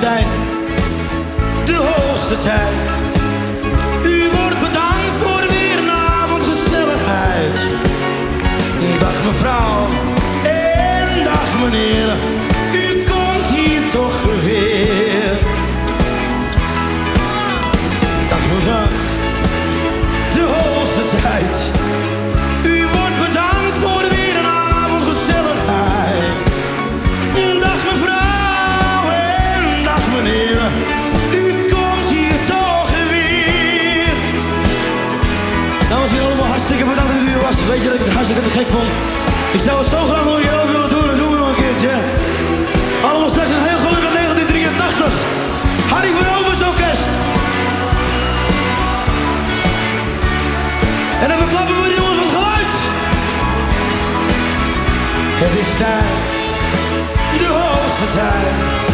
de hoogste tijd. U wordt bedankt voor weer een avond gezelligheid. Dag mevrouw en dag meneer, u komt hier toch weer. Dag mevrouw. Weet je dat ik het hartstikke gek vond? Ik zou het zo graag nog een keer willen doen, dat doen we nog een keertje. Allemaal straks een heel gelukkig 1983. Harry van Overs Orkest. En even klappen voor die jongens van het geluid. Het is tijd, de hoogste tijd